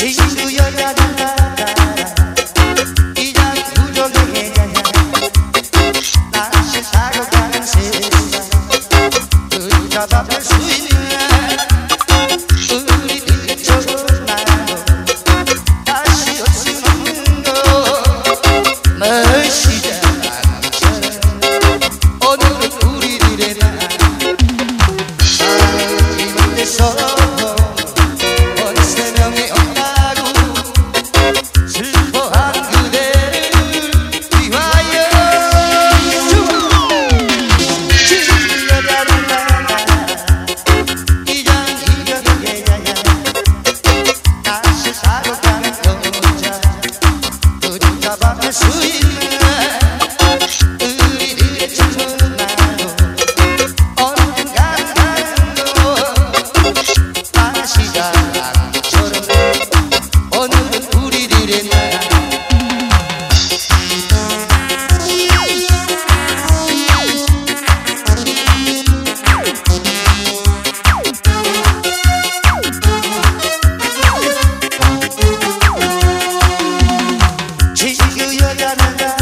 Beijinho e olhada. nada.